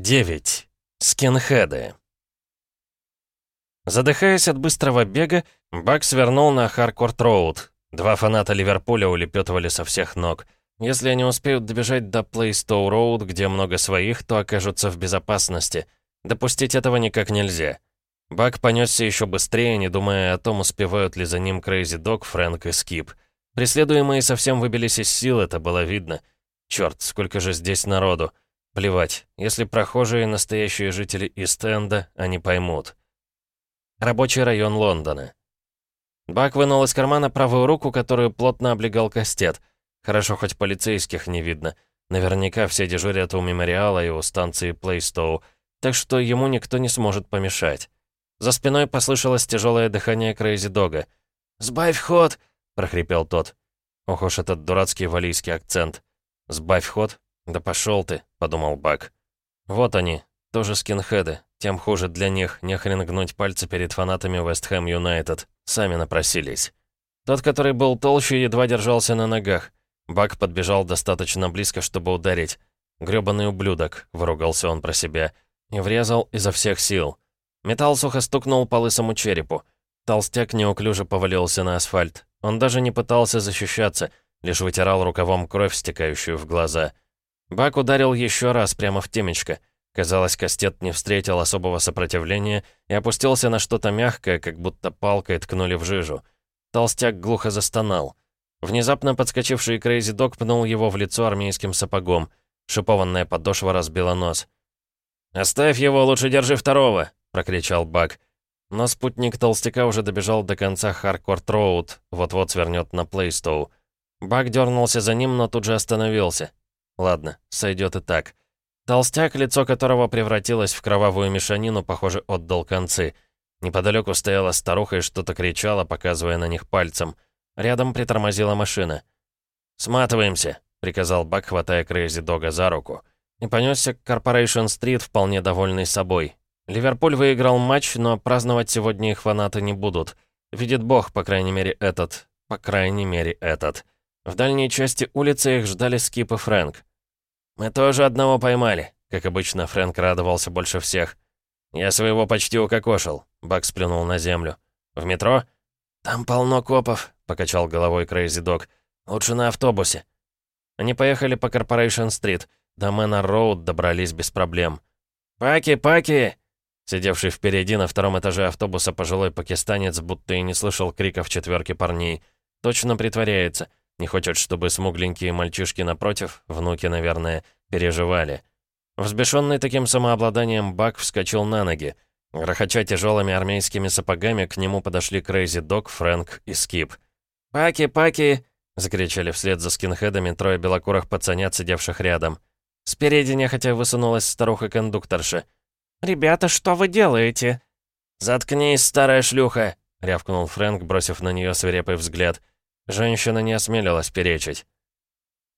9. Скинхеды. Задыхаясь от быстрого бега, Бак свернул на Харкорт-Роуд. Два фаната Ливерпуля улепетывали со всех ног. Если они успеют добежать до Плейстоу-Роуд, где много своих, то окажутся в безопасности. Допустить этого никак нельзя. Бак понесся еще быстрее, не думая о том, успевают ли за ним Крейзи Дог, Фрэнк и Скип. Преследуемые совсем выбились из сил, это было видно. Черт, сколько же здесь народу. Плевать, если прохожие настоящие жители Ист-Энда, они поймут. Рабочий район Лондона. Бак вынул из кармана правую руку, которую плотно облегал кастет. Хорошо, хоть полицейских не видно. Наверняка все дежурят у мемориала и у станции Плейстоу, так что ему никто не сможет помешать. За спиной послышалось тяжелое дыхание Крейзи Дога. «Сбавь ход!» — прохрипел тот. Ох уж этот дурацкий валийский акцент. «Сбавь ход? Да пошел ты!» подумал Бак. «Вот они, тоже скинхеды. Тем хуже для них, не хрен гнуть пальцы перед фанатами Вест Хэм Юнайтед. Сами напросились». Тот, который был толще, едва держался на ногах. Бак подбежал достаточно близко, чтобы ударить. «Грёбаный ублюдок», — выругался он про себя. И врезал изо всех сил. Металл сухо стукнул по лысому черепу. Толстяк неуклюже повалился на асфальт. Он даже не пытался защищаться, лишь вытирал рукавом кровь, стекающую в глаза. Бак ударил еще раз прямо в темечко. Казалось, кастет не встретил особого сопротивления и опустился на что-то мягкое, как будто палкой ткнули в жижу. Толстяк глухо застонал. Внезапно подскочивший Крейзи Дог пнул его в лицо армейским сапогом. Шипованная подошва разбила нос. «Оставь его, лучше держи второго!» — прокричал Бак. Но спутник толстяка уже добежал до конца Харкорт-Роуд, вот-вот свернет на Плейстоу. Бак дернулся за ним, но тут же остановился. Ладно, сойдет и так. Толстяк, лицо которого превратилось в кровавую мешанину, похоже, отдал концы. Неподалеку стояла старуха и что-то кричала, показывая на них пальцем. Рядом притормозила машина. «Сматываемся», — приказал Бак, хватая Крейзи Дога за руку. И понесся к Корпорейшн-стрит, вполне довольный собой. Ливерпуль выиграл матч, но праздновать сегодня их фанаты не будут. Видит бог, по крайней мере, этот. По крайней мере, этот. В дальней части улицы их ждали Скип и Фрэнк. «Мы тоже одного поймали», — как обычно, Фрэнк радовался больше всех. «Я своего почти укокошил», — Бак сплюнул на землю. «В метро?» «Там полно копов», — покачал головой Крейзи Дог. «Лучше на автобусе». Они поехали по Корпорейшн-стрит. До Мэннер-Роуд добрались без проблем. «Паки, паки!» Сидевший впереди на втором этаже автобуса пожилой пакистанец будто и не слышал криков четверки парней. Точно притворяется. Не хочет, чтобы смугленькие мальчишки напротив, внуки, наверное, переживали. Взбешенный таким самообладанием, Бак вскочил на ноги. Грохоча тяжелыми армейскими сапогами, к нему подошли Крейзи Дог, Фрэнк и Скип. «Паки, паки!» — закричали вслед за скинхедами трое белокурых пацанят, сидевших рядом. Спереди нехотя высунулась старуха-кондукторша. «Ребята, что вы делаете?» «Заткнись, старая шлюха!» — рявкнул Фрэнк, бросив на нее свирепый взгляд. Женщина не осмелилась перечить.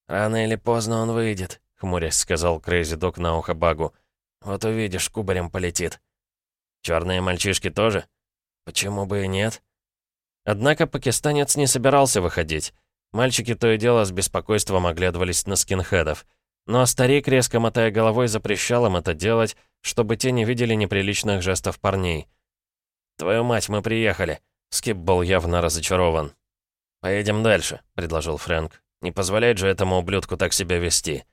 «Рано или поздно он выйдет», — хмурясь сказал Крейзи Док на ухо Багу. «Вот увидишь, кубарем полетит». «Черные мальчишки тоже?» «Почему бы и нет?» Однако пакистанец не собирался выходить. Мальчики то и дело с беспокойством оглядывались на скинхедов. Но старик, резко мотая головой, запрещал им это делать, чтобы те не видели неприличных жестов парней. «Твою мать, мы приехали!» Скип был явно разочарован. «Поедем дальше», — предложил Фрэнк. «Не позволяет же этому ублюдку так себя вести».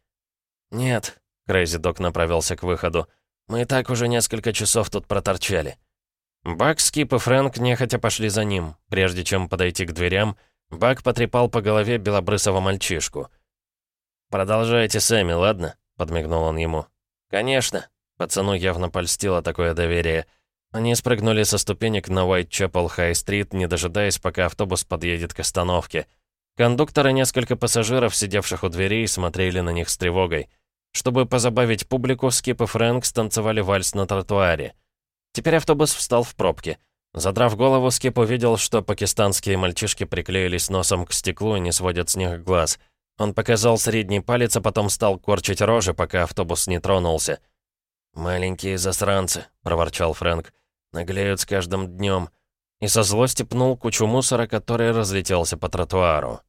«Нет», — Крейзи Док направился к выходу. «Мы и так уже несколько часов тут проторчали». Бак, Скип и Фрэнк нехотя пошли за ним. Прежде чем подойти к дверям, Бак потрепал по голове белобрысого мальчишку. «Продолжайте сами, ладно?» — подмигнул он ему. «Конечно». Пацану явно польстило такое доверие — они спрыгнули со ступенек на Уайт-Чепел-Хай-стрит, не дожидаясь, пока автобус подъедет к остановке. Кондуктор и несколько пассажиров, сидевших у дверей, смотрели на них с тревогой. Чтобы позабавить публику, Скип и Фрэнк станцевали вальс на тротуаре. Теперь автобус встал в пробке. Задрав голову, Скип увидел, что пакистанские мальчишки приклеились носом к стеклу и не сводят с них глаз. Он показал средний палец, а потом стал корчить рожи, пока автобус не тронулся. «Маленькие засранцы», — проворчал Фрэнк. Наглеют с каждым днем. И со злости пнул кучу мусора, который разлетелся по тротуару.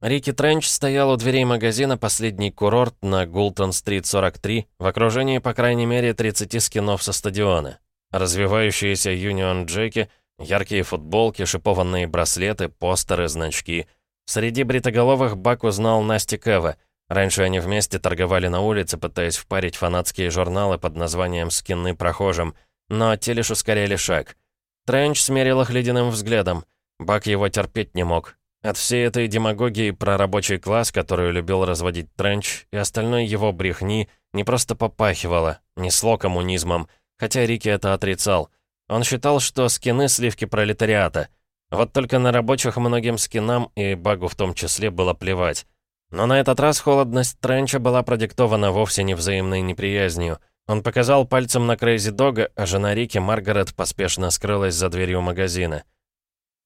Рики Тренч стоял у дверей магазина «Последний курорт» на Гултон-стрит 43 в окружении, по крайней мере, 30 скинов со стадиона. Развивающиеся Юнион Джеки, яркие футболки, шипованные браслеты, постеры, значки. Среди бритоголовых Бак узнал Насти Кэва. Раньше они вместе торговали на улице, пытаясь впарить фанатские журналы под названием «Скины прохожим», но те лишь ускоряли шаг. Тренч смерил их ледяным взглядом. Бак его терпеть не мог. От всей этой демагогии про рабочий класс, которую любил разводить Тренч, и остальной его брехни, не просто попахивало, несло коммунизмом, хотя Рики это отрицал. Он считал, что скины — сливки пролетариата. Вот только на рабочих многим скинам, и Багу в том числе, было плевать. Но на этот раз холодность Тренча была продиктована вовсе не взаимной неприязнью. Он показал пальцем на Крейзи Дога, а жена Рики, Маргарет, поспешно скрылась за дверью магазина.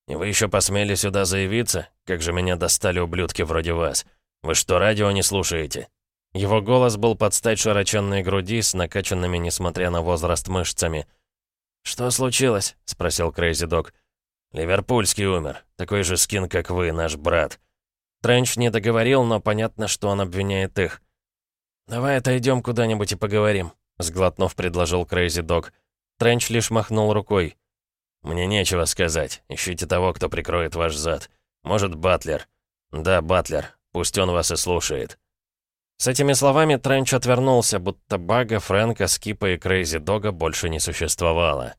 «И вы еще посмели сюда заявиться? Как же меня достали ублюдки вроде вас. Вы что, радио не слушаете?» Его голос был под стать широченной груди с накачанными, несмотря на возраст, мышцами. «Что случилось?» — спросил Крейзи Дог. «Ливерпульский умер. Такой же скин, как вы, наш брат». Тренч не договорил, но понятно, что он обвиняет их. «Давай отойдем куда-нибудь и поговорим», — сглотнув, предложил Крейзи Дог. Тренч лишь махнул рукой. «Мне нечего сказать. Ищите того, кто прикроет ваш зад. Может, Батлер. Да, Батлер. Пусть он вас и слушает». С этими словами Тренч отвернулся, будто Бака, Фрэнка, Скипа и Крейзи Дога больше не существовало.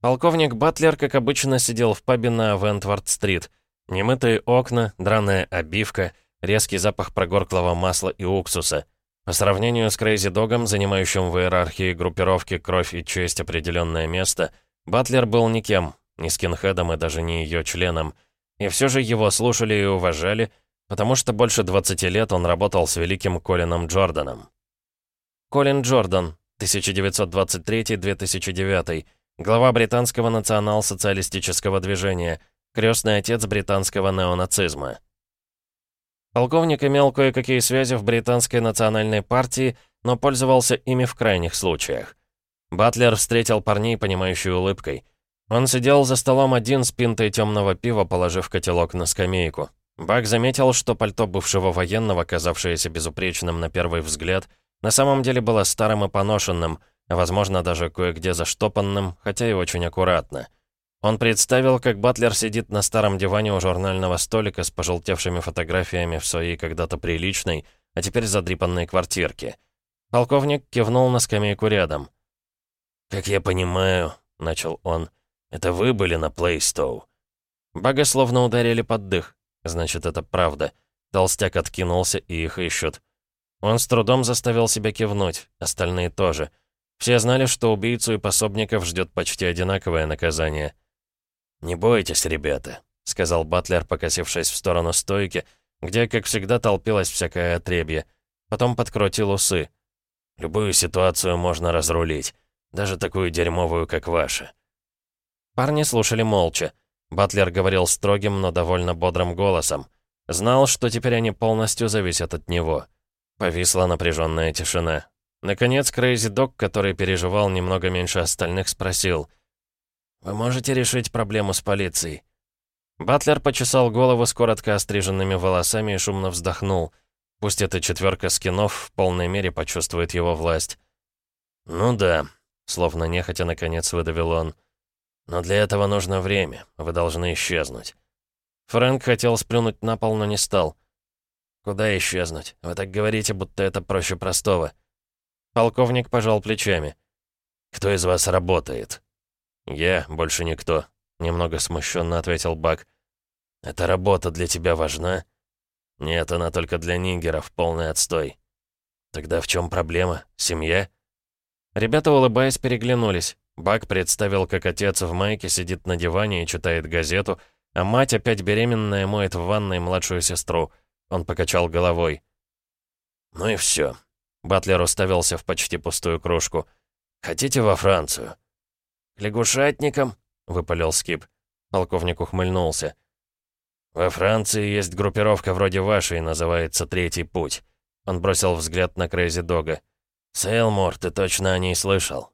Полковник Батлер, как обычно, сидел в пабе на Вентвард-стрит. Немытые окна, драная обивка, резкий запах прогорклого масла и уксуса. По сравнению с Крейзи Догом, занимающим в иерархии группировки «Кровь и честь» определенное место, Батлер был никем, ни скинхедом и даже не ее членом. И все же его слушали и уважали, потому что больше 20 лет он работал с великим Колином Джорданом. Колин Джордан, 1923-2009, глава британского национал-социалистического движения, крестный отец британского неонацизма. Полковник имел кое-какие связи в британской национальной партии, но пользовался ими в крайних случаях. Батлер встретил парней, понимающей улыбкой. Он сидел за столом один с пинтой темного пива, положив котелок на скамейку. Бак заметил, что пальто бывшего военного, казавшееся безупречным на первый взгляд, на самом деле было старым и поношенным, возможно даже кое-где заштопанным, хотя и очень аккуратно. Он представил, как Батлер сидит на старом диване у журнального столика с пожелтевшими фотографиями в своей когда-то приличной, а теперь задрипанной квартирке. Полковник кивнул на скамейку рядом. «Как я понимаю», — начал он, — «это вы были на Плейстоу». Бага словно ударили под дых. Значит, это правда. Толстяк откинулся, и их ищут. Он с трудом заставил себя кивнуть, остальные тоже. Все знали, что убийцу и пособников ждет почти одинаковое наказание. «Не бойтесь, ребята», — сказал Батлер, покосившись в сторону стойки, где, как всегда, толпилась всякая отребье. Потом подкрутил усы. «Любую ситуацию можно разрулить. Даже такую дерьмовую, как ваша». Парни слушали молча. Батлер говорил строгим, но довольно бодрым голосом. Знал, что теперь они полностью зависят от него. Повисла напряженная тишина. Наконец, Крейзи Док, который переживал немного меньше остальных, спросил. «Вы можете решить проблему с полицией?» Батлер почесал голову с коротко остриженными волосами и шумно вздохнул. Пусть эта четверка скинов в полной мере почувствует его власть. «Ну да», Словно нехотя, наконец, выдавил он. «Но для этого нужно время. Вы должны исчезнуть». Фрэнк хотел сплюнуть на пол, но не стал. «Куда исчезнуть? Вы так говорите, будто это проще простого». Полковник пожал плечами. «Кто из вас работает?» «Я, больше никто», — немного смущенно ответил Бак. «Эта работа для тебя важна?» «Нет, она только для нигеров, полный отстой». «Тогда в чем проблема? Семья?» Ребята, улыбаясь, переглянулись. Бак представил, как отец в майке сидит на диване и читает газету, а мать, опять беременная, моет в ванной младшую сестру. Он покачал головой. «Ну и все. Батлер уставился в почти пустую кружку. «Хотите во Францию?» «К лягушатникам?» — выпалил Скип. Полковник ухмыльнулся. «Во Франции есть группировка вроде вашей, называется «Третий путь». Он бросил взгляд на Крейзи Дога. «Сейлмор, ты точно о ней слышал?»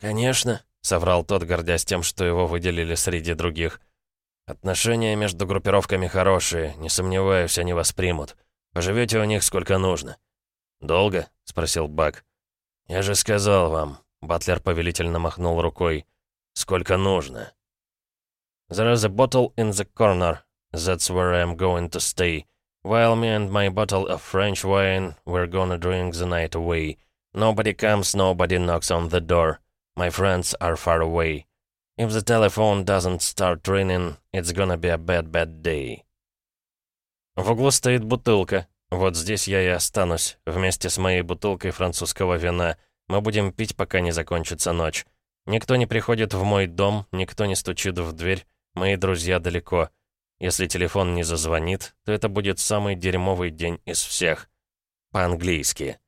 «Конечно», — соврал тот, гордясь тем, что его выделили среди других. Отношения между группировками хорошие, не сомневаюсь, они вас примут. Поживете у них сколько нужно». «Долго?» — спросил Бак. «Я же сказал вам», — Батлер повелительно махнул рукой. «Сколько нужно?» «There is a bottle in the corner. That's where I'm going to stay. While me and my bottle of French wine, we're gonna drink the night away. Nobody comes, nobody knocks on the door. My friends are far away. If the telephone doesn't start ringing, it's gonna be a bad, bad day. В углу стоит бутылка. Вот здесь я и останусь, вместе с моей бутылкой французского вина. Мы будем пить, пока не закончится ночь. Никто не приходит в мой дом, никто не стучит в дверь. Мои друзья далеко. Если телефон не зазвонит, то это будет самый дерьмовый день из всех. По-английски.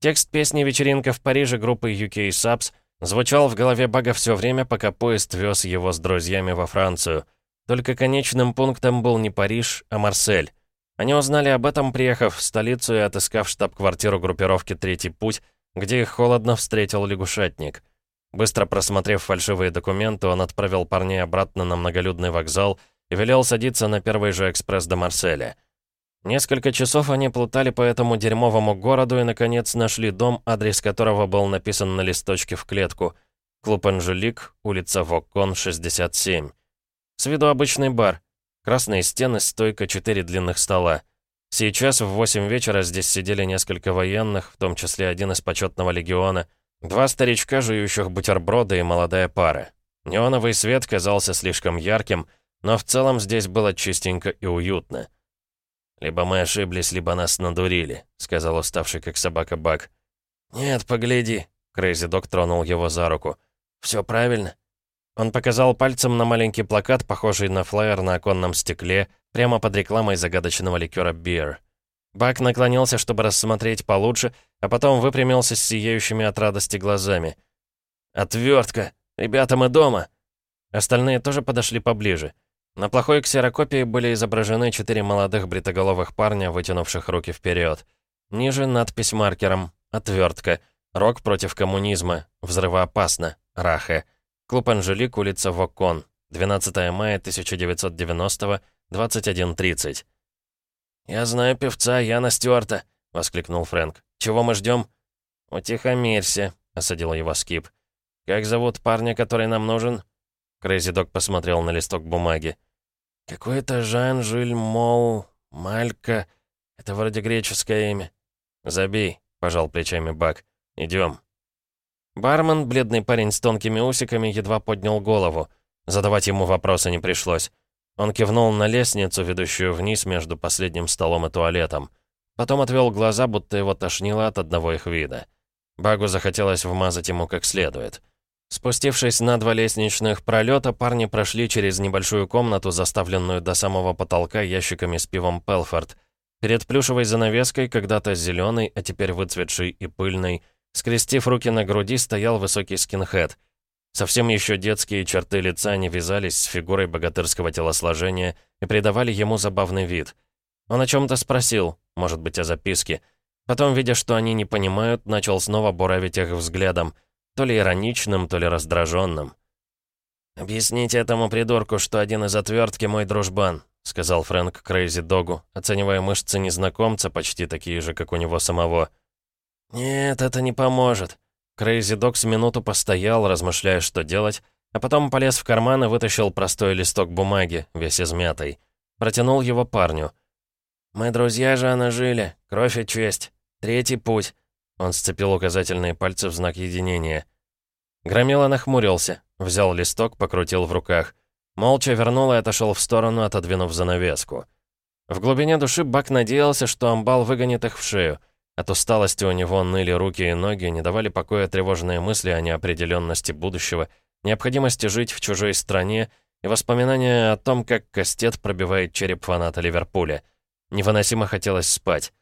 Текст песни «Вечеринка в Париже» группы UK Subs Звучал в голове Бага все время, пока поезд вез его с друзьями во Францию. Только конечным пунктом был не Париж, а Марсель. Они узнали об этом, приехав в столицу и отыскав штаб-квартиру группировки «Третий путь», где их холодно встретил лягушатник. Быстро просмотрев фальшивые документы, он отправил парней обратно на многолюдный вокзал и велел садиться на первый же экспресс до Марселя. Несколько часов они плутали по этому дерьмовому городу и, наконец, нашли дом, адрес которого был написан на листочке в клетку. Клуб «Анжелик», улица Воккон, 67. С виду обычный бар. Красные стены, стойка, четыре длинных стола. Сейчас в 8 вечера здесь сидели несколько военных, в том числе один из почетного легиона, два старичка, жующих бутерброды и молодая пара. Неоновый свет казался слишком ярким, но в целом здесь было чистенько и уютно. «Либо мы ошиблись, либо нас надурили», — сказал уставший как собака Бак. «Нет, погляди», — Крейзи Док тронул его за руку. «Все правильно». Он показал пальцем на маленький плакат, похожий на флаер на оконном стекле, прямо под рекламой загадочного ликера «Бир». Бак наклонился, чтобы рассмотреть получше, а потом выпрямился с сияющими от радости глазами. «Отвертка! Ребята, мы дома!» Остальные тоже подошли поближе. На плохой ксерокопии были изображены четыре молодых бритоголовых парня, вытянувших руки вперед. Ниже надпись маркером «Отвертка», «Рок против коммунизма», «Взрывоопасно», «Рахе», «Клуб Анжелик», улица Вокон, 12 мая 1990 21.30. «Я знаю певца Яна Стюарта», — воскликнул Фрэнк. «Чего мы ждем?» «Утихомирься», — осадил его Скип. «Как зовут парня, который нам нужен?» Крейзи Дог посмотрел на листок бумаги. «Какой-то Жан-Жиль Мол... Малька... Это вроде греческое имя». «Забей», — пожал плечами Бак. «Идем». Бармен, бледный парень с тонкими усиками, едва поднял голову. Задавать ему вопросы не пришлось. Он кивнул на лестницу, ведущую вниз между последним столом и туалетом. Потом отвел глаза, будто его тошнило от одного их вида. Багу захотелось вмазать ему как следует. Спустившись на два лестничных пролета, парни прошли через небольшую комнату, заставленную до самого потолка ящиками с пивом Пелфорд. Перед плюшевой занавеской, когда-то зеленой, а теперь выцветшей и пыльной, скрестив руки на груди, стоял высокий скинхед. Совсем еще детские черты лица не вязались с фигурой богатырского телосложения и придавали ему забавный вид. Он о чем-то спросил, может быть, о записке. Потом, видя, что они не понимают, начал снова буравить их взглядом — то ли ироничным, то ли раздраженным. «Объясните этому придурку, что один из отвертки мой дружбан», сказал Фрэнк Крейзи Догу, оценивая мышцы незнакомца, почти такие же, как у него самого. «Нет, это не поможет». Крейзи Дог с минуту постоял, размышляя, что делать, а потом полез в карман и вытащил простой листок бумаги, весь измятый. Протянул его парню. «Мы друзья же она жили, кровь и честь. Третий путь. Он сцепил указательные пальцы в знак единения. Громила нахмурился, взял листок, покрутил в руках. Молча вернул и отошел в сторону, отодвинув занавеску. В глубине души Бак надеялся, что амбал выгонит их в шею. От усталости у него ныли руки и ноги, не давали покоя тревожные мысли о неопределенности будущего, необходимости жить в чужой стране и воспоминания о том, как Кастет пробивает череп фаната Ливерпуля. Невыносимо хотелось спать.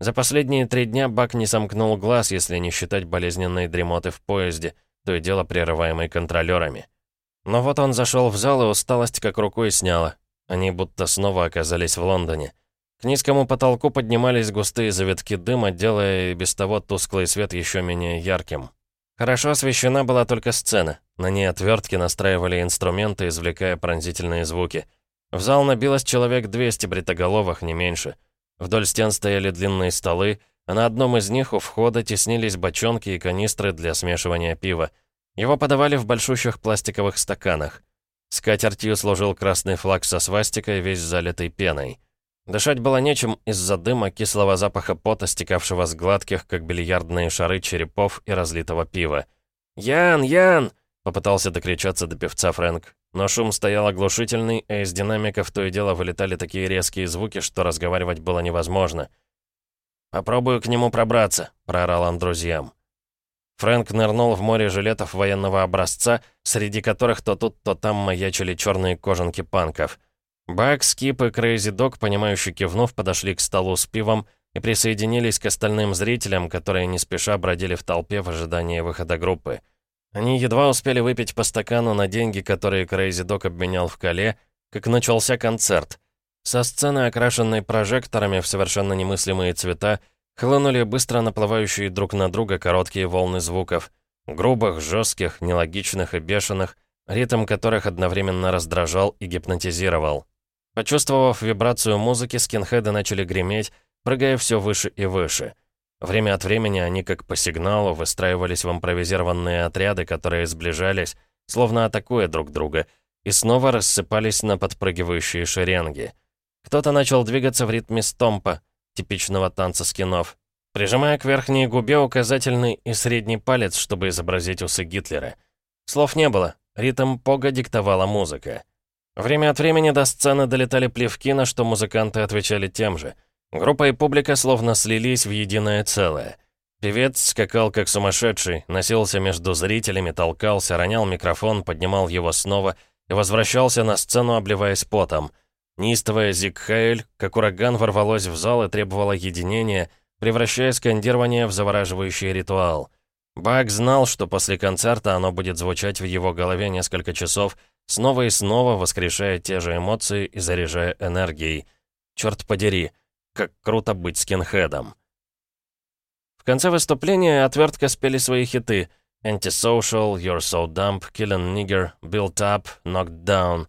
За последние три дня Бак не сомкнул глаз, если не считать болезненной дремоты в поезде, то и дело прерываемой контролерами. Но вот он зашел в зал, и усталость как рукой сняла. Они будто снова оказались в Лондоне. К низкому потолку поднимались густые завитки дыма, делая и без того тусклый свет еще менее ярким. Хорошо освещена была только сцена. На ней отвертки настраивали инструменты, извлекая пронзительные звуки. В зал набилось человек 200 бритоголовых, не меньше. Вдоль стен стояли длинные столы, а на одном из них у входа теснились бочонки и канистры для смешивания пива. Его подавали в большущих пластиковых стаканах. Скатертью служил красный флаг со свастикой, весь залитый пеной. Дышать было нечем из-за дыма, кислого запаха пота, стекавшего с гладких, как бильярдные шары черепов и разлитого пива. «Ян! Ян!» — попытался докричаться до певца Фрэнк. Но шум стоял оглушительный, а из динамиков то и дело вылетали такие резкие звуки, что разговаривать было невозможно. «Попробую к нему пробраться», — проорал он друзьям. Фрэнк нырнул в море жилетов военного образца, среди которых то тут, то там маячили черные кожанки панков. Бак, Скип и Крейзи Дог, понимающе кивнув, подошли к столу с пивом и присоединились к остальным зрителям, которые не спеша бродили в толпе в ожидании выхода группы. Они едва успели выпить по стакану на деньги, которые Крейзи Дог обменял в Кале, как начался концерт. Со сцены, окрашенной прожекторами в совершенно немыслимые цвета, хлынули быстро наплывающие друг на друга короткие волны звуков. Грубых, жестких, нелогичных и бешеных, ритм которых одновременно раздражал и гипнотизировал. Почувствовав вибрацию музыки, скинхеды начали греметь, прыгая все выше и выше — Время от времени они, как по сигналу, выстраивались в импровизированные отряды, которые сближались, словно атакуя друг друга, и снова рассыпались на подпрыгивающие шеренги. Кто-то начал двигаться в ритме стомпа, типичного танца скинов, прижимая к верхней губе указательный и средний палец, чтобы изобразить усы Гитлера. Слов не было, ритм пога диктовала музыка. Время от времени до сцены долетали плевки, на что музыканты отвечали тем же — Группа и публика словно слились в единое целое. Певец скакал как сумасшедший, носился между зрителями, толкался, ронял микрофон, поднимал его снова и возвращался на сцену, обливаясь потом. Неистовая Зигхайль, как ураган, ворвалось в зал и требовала единения, превращая скандирование в завораживающий ритуал. Бак знал, что после концерта оно будет звучать в его голове несколько часов, снова и снова воскрешая те же эмоции и заряжая энергией. Черт подери! Как круто быть скинхедом. В конце выступления отвертка спели свои хиты «Antisocial», «You're so dumb», «Killin' Nigger», «Built up», «Knocked down».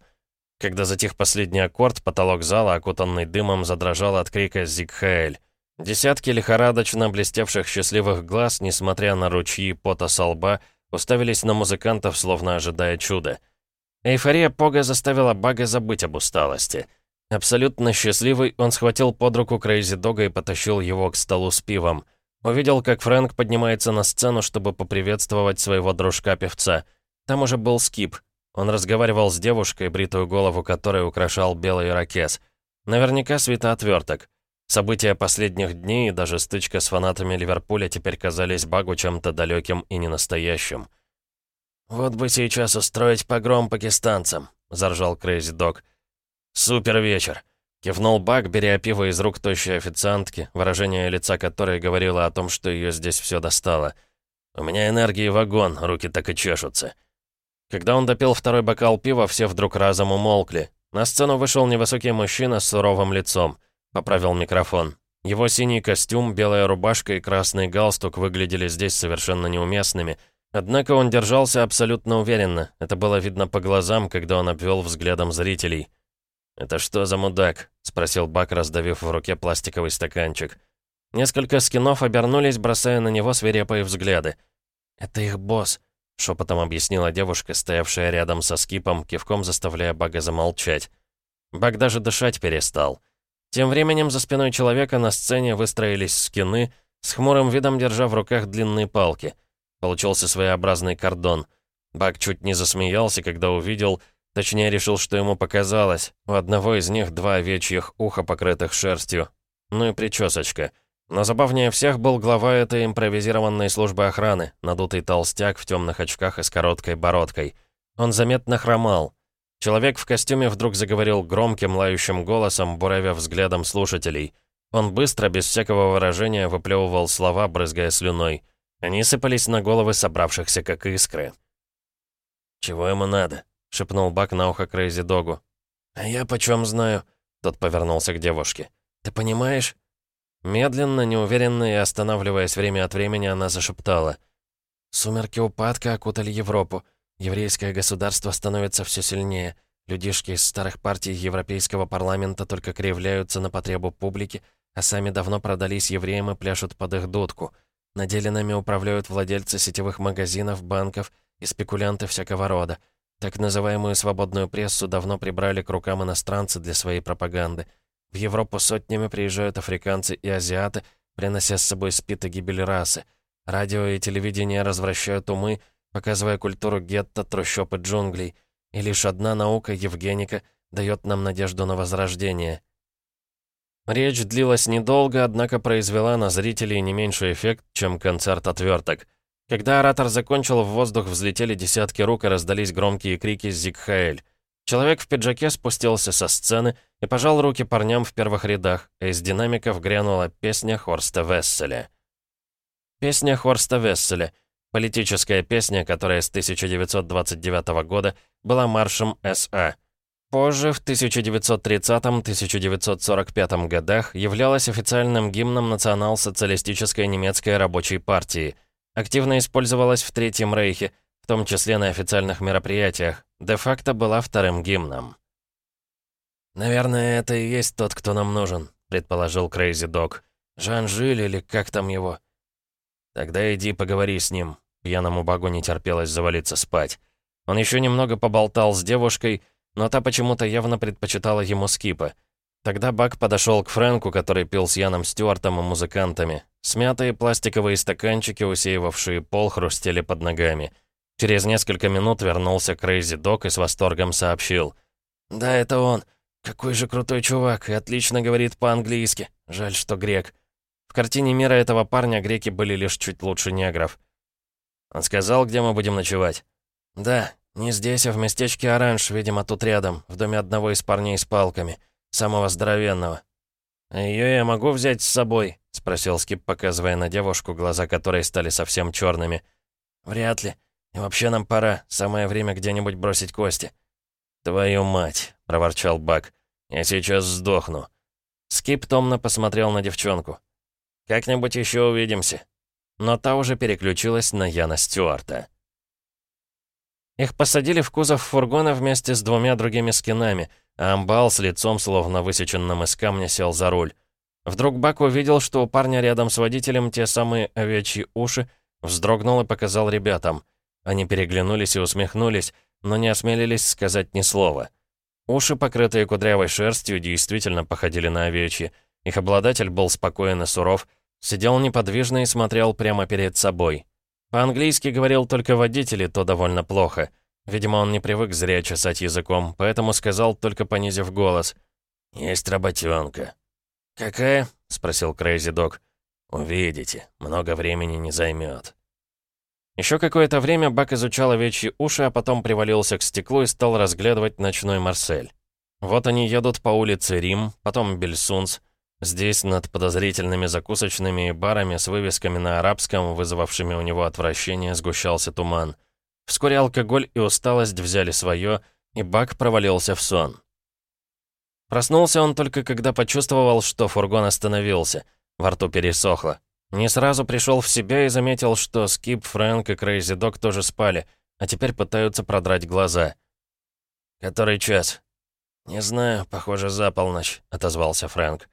Когда затих последний аккорд, потолок зала, окутанный дымом, задрожал от крика «Зигхаэль». Десятки лихорадочно блестевших счастливых глаз, несмотря на ручьи пота со лба, уставились на музыкантов, словно ожидая чуда. Эйфория Пога заставила Бага забыть об усталости. Абсолютно счастливый, он схватил под руку Крейзи Дога и потащил его к столу с пивом. Увидел, как Фрэнк поднимается на сцену, чтобы поприветствовать своего дружка-певца. Там уже был Скип. Он разговаривал с девушкой, бритую голову которой украшал белый ирокез. Наверняка свита «Отверток». События последних дней и даже стычка с фанатами Ливерпуля теперь казались Баку чем-то далеким и ненастоящим. «Вот бы сейчас устроить погром пакистанцам», — заржал Крейзи Дог. «Супер вечер!» — кивнул Бак, беря пиво из рук тощей официантки, выражение лица которой говорило о том, что ее здесь все достало. «У меня энергии вагон, руки так и чешутся». Когда он допил второй бокал пива, все вдруг разом умолкли. На сцену вышел невысокий мужчина с суровым лицом. Поправил микрофон. Его синий костюм, белая рубашка и красный галстук выглядели здесь совершенно неуместными. Однако он держался абсолютно уверенно. Это было видно по глазам, когда он обвел взглядом зрителей. «Это что за мудак?» — спросил Бак, раздавив в руке пластиковый стаканчик. Несколько скинов обернулись, бросая на него свирепые взгляды. «Это их босс», — шепотом объяснила девушка, стоявшая рядом со скипом, кивком заставляя Бага замолчать. Баг даже дышать перестал. Тем временем за спиной человека на сцене выстроились скины, с хмурым видом держа в руках длинные палки. Получился своеобразный кордон. Баг чуть не засмеялся, когда увидел, Точнее, решил, что ему показалось. У одного из них два овечьих уха, покрытых шерстью. Ну и причесочка. Но забавнее всех был глава этой импровизированной службы охраны, надутый толстяк в темных очках и с короткой бородкой. Он заметно хромал. Человек в костюме вдруг заговорил громким, лающим голосом, буравя взглядом слушателей. Он быстро, без всякого выражения, выплевывал слова, брызгая слюной. Они сыпались на головы собравшихся, как искры. «Чего ему надо?» — шепнул Бак на ухо Крейзи Догу. «А я почем знаю?» — тот повернулся к девушке. «Ты понимаешь?» Медленно, неуверенно и останавливаясь время от времени, она зашептала. Сумерки упадка окутали Европу. Еврейское государство становится все сильнее. Людишки из старых партий Европейского парламента только кривляются на потребу публики, а сами давно продались евреям и пляшут под их дудку. На деле нами управляют владельцы сетевых магазинов, банков и спекулянты всякого рода. Так называемую свободную прессу давно прибрали к рукам иностранцы для своей пропаганды. В Европу сотнями приезжают африканцы и азиаты, принося с собой спит и гибель расы. Радио и телевидение развращают умы, показывая культуру гетто, трущоб и джунглей. И лишь одна наука, Евгеника, дает нам надежду на возрождение. Речь длилась недолго, однако произвела на зрителей не меньший эффект, чем концерт отверток. Когда оратор закончил, в воздух взлетели десятки рук и раздались громкие крики «Зигхаэль». Человек в пиджаке спустился со сцены и пожал руки парням в первых рядах, а из динамиков грянула песня Хорста Весселя. Песня Хорста Весселя — политическая песня, которая с 1929 года была маршем СА. Позже, в 1930-1945 годах, являлась официальным гимном национал-социалистической немецкой рабочей партии. Активно использовалась в Третьем Рейхе, в том числе на официальных мероприятиях, де-факто была вторым гимном. «Наверное, это и есть тот, кто нам нужен», — предположил Крейзи Дог. «Жан Жиль или как там его?» «Тогда иди поговори с ним». Пьяному багу не терпелось завалиться спать. Он еще немного поболтал с девушкой, но та почему-то явно предпочитала ему скипа. Тогда Бак подошел к Фрэнку, который пил с Яном Стюартом и музыкантами. Смятые пластиковые стаканчики, усеивавшие пол, хрустели под ногами. Через несколько минут вернулся Крейзи Док и с восторгом сообщил. «Да, это он. Какой же крутой чувак, и отлично говорит по-английски. Жаль, что грек». В картине мира этого парня греки были лишь чуть лучше негров. Он сказал, где мы будем ночевать. «Да, не здесь, а в местечке Оранж, видимо, тут рядом, в доме одного из парней с палками, самого здоровенного». «А её я могу взять с собой?» — спросил Скип, показывая на девушку, глаза которой стали совсем черными. «Вряд ли. И вообще нам пора, самое время где-нибудь бросить кости». «Твою мать!» — проворчал Бак. «Я сейчас сдохну». Скип томно посмотрел на девчонку. Как-нибудь еще увидимся». Но та уже переключилась на Яна Стюарта. Их посадили в кузов фургона вместе с двумя другими скинами, а Амбал с лицом, словно высеченным из камня, сел за руль. Вдруг Бак увидел, что у парня рядом с водителем те самые овечьи уши, вздрогнул и показал ребятам. Они переглянулись и усмехнулись, но не осмелились сказать ни слова. Уши, покрытые кудрявой шерстью, действительно походили на овечьи. Их обладатель был спокоен и суров, Сидел неподвижно и смотрел прямо перед собой. По-английски говорил только водитель, и то довольно плохо. Видимо, он не привык зря чесать языком, поэтому сказал, только понизив голос. «Есть работенка». «Какая?» — спросил Крейзи Дог. «Увидите, много времени не займет». Еще какое-то время Бак изучал овечьи уши, а потом привалился к стеклу и стал разглядывать ночной Марсель. Вот они едут по улице Рим, потом Бельсунс, Здесь, над подозрительными закусочными и барами с вывесками на арабском, вызвавшими у него отвращение, сгущался туман. Вскоре алкоголь и усталость взяли свое, и Бак провалился в сон. Проснулся он только когда почувствовал, что фургон остановился. Во рту пересохло. Не сразу пришел в себя и заметил, что Скип, Фрэнк и Крейзи Док тоже спали, а теперь пытаются продрать глаза. «Который час?» «Не знаю, похоже, за полночь», — отозвался Фрэнк.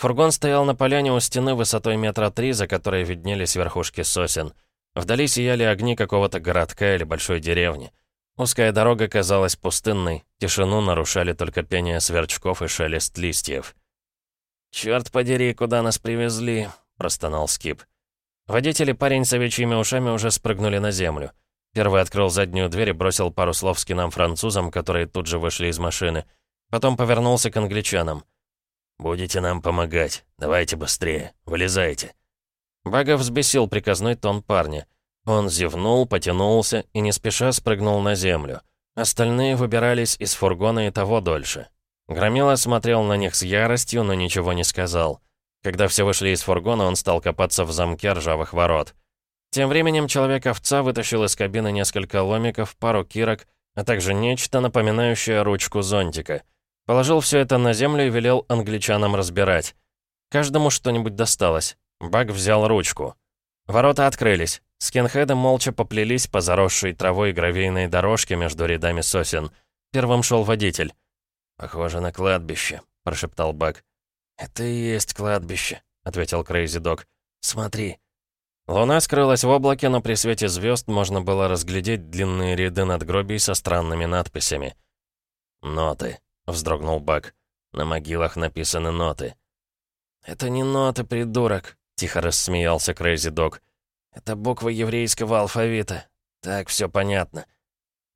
Фургон стоял на поляне у стены высотой метра три, за которой виднелись верхушки сосен. Вдали сияли огни какого-то городка или большой деревни. Узкая дорога казалась пустынной, тишину нарушали только пение сверчков и шелест листьев. «Чёрт подери, куда нас привезли!» — простонал Скип. Водители парень с овечьими ушами уже спрыгнули на землю. Первый открыл заднюю дверь и бросил пару слов скинам французам, которые тут же вышли из машины. Потом повернулся к англичанам. «Будете нам помогать. Давайте быстрее. Вылезайте». Бага взбесил приказной тон парня. Он зевнул, потянулся и не спеша спрыгнул на землю. Остальные выбирались из фургона и того дольше. Громила смотрел на них с яростью, но ничего не сказал. Когда все вышли из фургона, он стал копаться в замке ржавых ворот. Тем временем Человек-овца вытащил из кабины несколько ломиков, пару кирок, а также нечто, напоминающее ручку зонтика — Положил все это на землю и велел англичанам разбирать. Каждому что-нибудь досталось. Баг взял ручку. Ворота открылись. Скинхеды молча поплелись по заросшей травой гравийной дорожке между рядами сосен. Первым шел водитель. «Похоже на кладбище», — прошептал Бак. «Это и есть кладбище», — ответил Крейзи Док. «Смотри». Луна скрылась в облаке, но при свете звезд можно было разглядеть длинные ряды надгробий со странными надписями. «Ноты», — вздрогнул Бак. «На могилах написаны ноты». «Это не ноты, придурок», — тихо рассмеялся Крейзи Док. «Это буквы еврейского алфавита. Так, все понятно».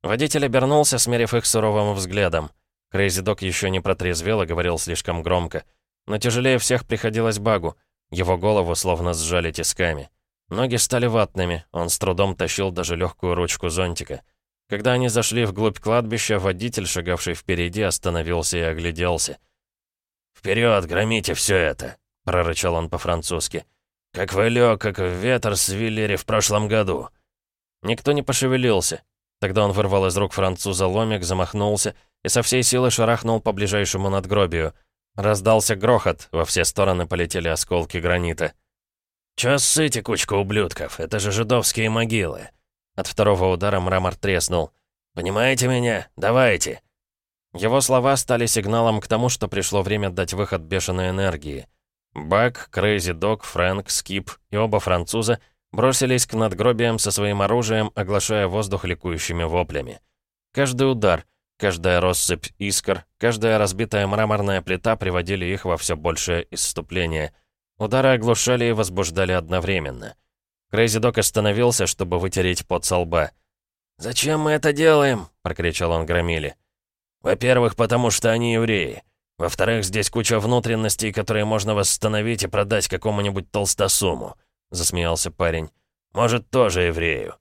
Водитель обернулся, смерив их суровым взглядом. Крейзи Док еще не протрезвел и говорил слишком громко. Но тяжелее всех приходилось Баку. Его голову словно сжали тисками. Ноги стали ватными, он с трудом тащил даже легкую ручку зонтика. Когда они зашли вглубь кладбища, водитель, шагавший впереди, остановился и огляделся. «Вперед, громите все это!» — прорычал он по-французски. «Как в как в ветер с Виллери в прошлом году!» Никто не пошевелился. Тогда он вырвал из рук француза ломик, замахнулся и со всей силы шарахнул по ближайшему надгробию. Раздался грохот, во все стороны полетели осколки гранита. «Чё ссыте, кучка ублюдков? Это же жидовские могилы!» От второго удара мрамор треснул. «Понимаете меня? Давайте!» Его слова стали сигналом к тому, что пришло время дать выход бешеной энергии. Бак, Крейзи Дог, Фрэнк, Скип и оба француза бросились к надгробиям со своим оружием, оглашая воздух ликующими воплями. Каждый удар, каждая россыпь искр, каждая разбитая мраморная плита приводили их во все большее исступление — Удары оглушали и возбуждали одновременно. Крейзи Док остановился, чтобы вытереть пот со лба. «Зачем мы это делаем?» — прокричал он громиле. «Во-первых, потому что они евреи. Во-вторых, здесь куча внутренностей, которые можно восстановить и продать какому-нибудь толстосуму», — засмеялся парень. «Может, тоже еврею».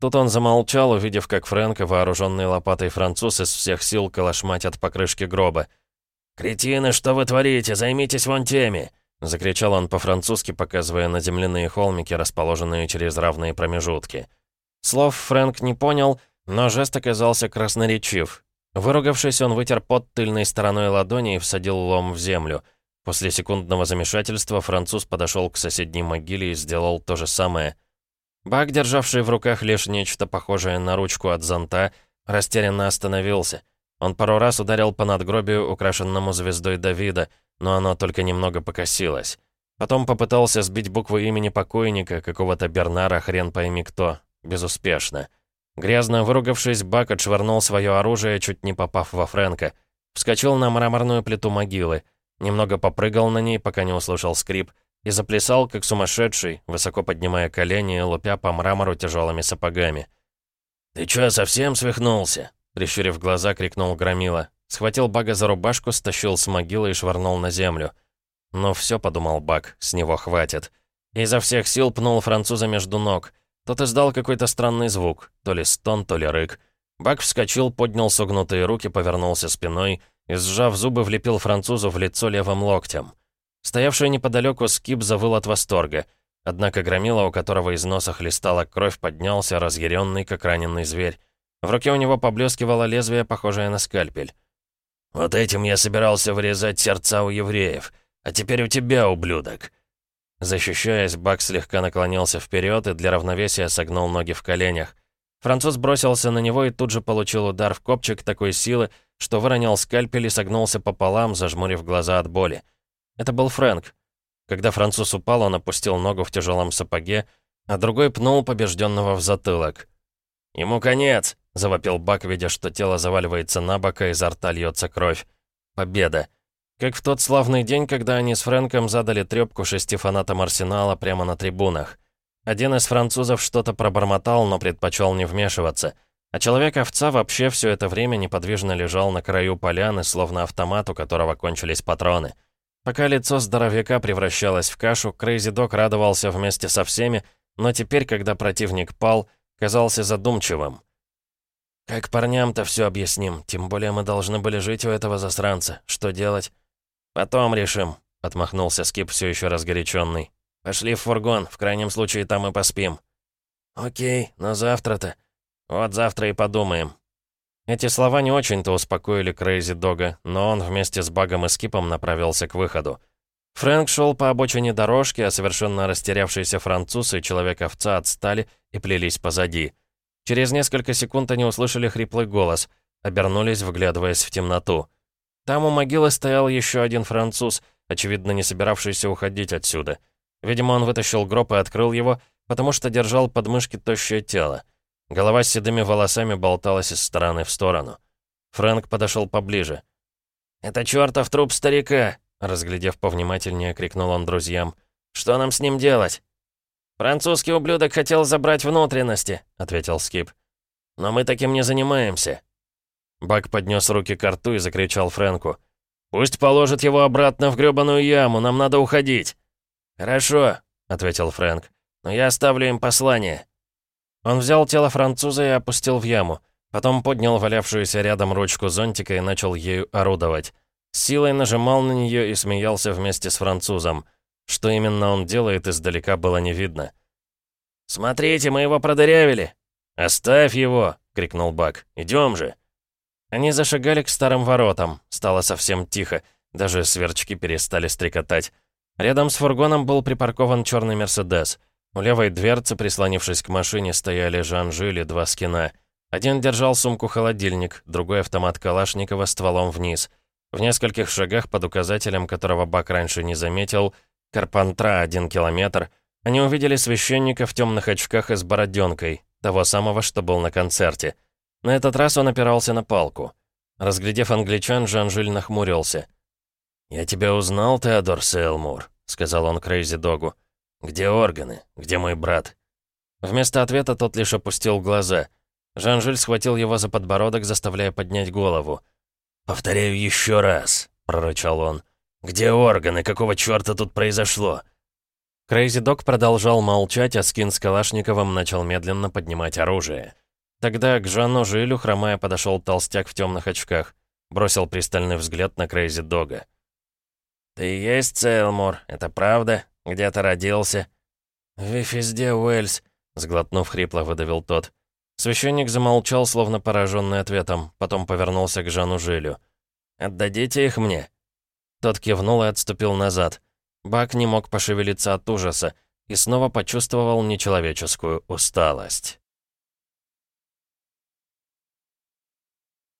Тут он замолчал, увидев, как Фрэнк, вооруженный лопатой француз, из всех сил калашматят по крышке гроба. «Кретины, что вы творите? Займитесь вон теми!» Закричал он по-французски, показывая на земляные холмики, расположенные через равные промежутки. Слов Фрэнк не понял, но жест оказался красноречив. Выругавшись, он вытер под тыльной стороной ладони и всадил лом в землю. После секундного замешательства француз подошел к соседней могиле и сделал то же самое. Бак, державший в руках лишь нечто похожее на ручку от зонта, растерянно остановился. Он пару раз ударил по надгробию, украшенному звездой Давида, но оно только немного покосилось. Потом попытался сбить буквы имени покойника, какого-то Бернара, хрен пойми кто. Безуспешно. Грязно выругавшись, Бак отшвырнул свое оружие, чуть не попав во Фрэнка. Вскочил на мраморную плиту могилы. Немного попрыгал на ней, пока не услышал скрип, и заплясал, как сумасшедший, высоко поднимая колени и лупя по мрамору тяжелыми сапогами. «Ты чё, совсем свихнулся?» Прищурив глаза, крикнул Громила. Схватил Бага за рубашку, стащил с могилы и швырнул на землю. «Ну все», — подумал Баг, — «с него хватит». Изо всех сил пнул француза между ног. Тот издал какой-то странный звук, то ли стон, то ли рык. Баг вскочил, поднял согнутые руки, повернулся спиной и, сжав зубы, влепил французу в лицо левым локтем. Стоявший неподалеку скип завыл от восторга. Однако громила, у которого из носа хлестала кровь, поднялся, разъяренный, как раненый зверь. В руке у него поблескивало лезвие, похожее на скальпель. «Вот этим я собирался вырезать сердца у евреев. А теперь у тебя, ублюдок!» Защищаясь, Бак слегка наклонился вперед и для равновесия согнул ноги в коленях. Француз бросился на него и тут же получил удар в копчик такой силы, что выронил скальпель и согнулся пополам, зажмурив глаза от боли. Это был Фрэнк. Когда француз упал, он опустил ногу в тяжелом сапоге, а другой пнул побежденного в затылок. «Ему конец!» — завопил Бак, видя, что тело заваливается на бок, а изо рта льется кровь. Победа. Как в тот славный день, когда они с Фрэнком задали трёпку шести фанатам Арсенала прямо на трибунах. Один из французов что-то пробормотал, но предпочел не вмешиваться. А человек-овца вообще все это время неподвижно лежал на краю поляны, словно автомат, у которого кончились патроны. Пока лицо здоровяка превращалось в кашу, Крейзи Док радовался вместе со всеми, но теперь, когда противник пал, казался задумчивым. «Как парням-то все объясним, тем более мы должны были жить у этого засранца. Что делать?» «Потом решим», — отмахнулся Скип, все еще разгоряченный. «Пошли в фургон, в крайнем случае там и поспим». «Окей, но завтра-то...» «Вот завтра и подумаем». Эти слова не очень-то успокоили Крейзи Дога, но он вместе с Багом и Скипом направился к выходу. Фрэнк шел по обочине дорожки, а совершенно растерявшийся француз и человек-овца отстали и плелись позади. Через несколько секунд они услышали хриплый голос, обернулись, вглядываясь в темноту. Там у могилы стоял еще один француз, очевидно, не собиравшийся уходить отсюда. Видимо, он вытащил гроб и открыл его, потому что держал под мышки тощее тело. Голова с седыми волосами болталась из стороны в сторону. Фрэнк подошел поближе. «Это чертов труп старика!» Разглядев повнимательнее, крикнул он друзьям. «Что нам с ним делать?» «Французский ублюдок хотел забрать внутренности», — ответил Скип. «Но мы таким не занимаемся». Бак поднес руки к рту и закричал Фрэнку. «Пусть положит его обратно в грёбаную яму, нам надо уходить». «Хорошо», — ответил Фрэнк. «Но я оставлю им послание». Он взял тело француза и опустил в яму. Потом поднял валявшуюся рядом ручку зонтика и начал ею орудовать. С силой нажимал на нее и смеялся вместе с французом. Что именно он делает, издалека было не видно. «Смотрите, мы его продырявили!» «Оставь его!» — крикнул Бак. «Идем же!» Они зашагали к старым воротам. Стало совсем тихо. Даже сверчки перестали стрекотать. Рядом с фургоном был припаркован черный «Мерседес». У левой дверцы, прислонившись к машине, стояли Жан-Жиль и два скина. Один держал сумку-холодильник, другой автомат Калашникова стволом вниз — в нескольких шагах под указателем, которого Бак раньше не заметил, Карпантра один километр, они увидели священника в темных очках и с бороденкой, того самого, что был на концерте. На этот раз он опирался на палку. Разглядев англичан, Жан-Жиль нахмурился. «Я тебя узнал, Теодор Сейлмур», — сказал он Крейзи Догу. «Где органы? Где мой брат?» Вместо ответа тот лишь опустил глаза. Жан-Жиль схватил его за подбородок, заставляя поднять голову. «Повторяю еще раз», — прорычал он. «Где органы? Какого черта тут произошло?» Крейзи Док продолжал молчать, а Скин с Калашниковым начал медленно поднимать оружие. Тогда к Жан-Жилю, хромая, подошел толстяк в темных очках. Бросил пристальный взгляд на Крейзи Дока. «Ты есть Цейлмур, это правда? Где ты родился?» «Везде, Уэльс», — сглотнув хрипло, выдавил тот. Священник замолчал, словно пораженный ответом, потом повернулся к Жану Жилю. «Отдадите их мне?» Тот кивнул и отступил назад. Бак не мог пошевелиться от ужаса и снова почувствовал нечеловеческую усталость.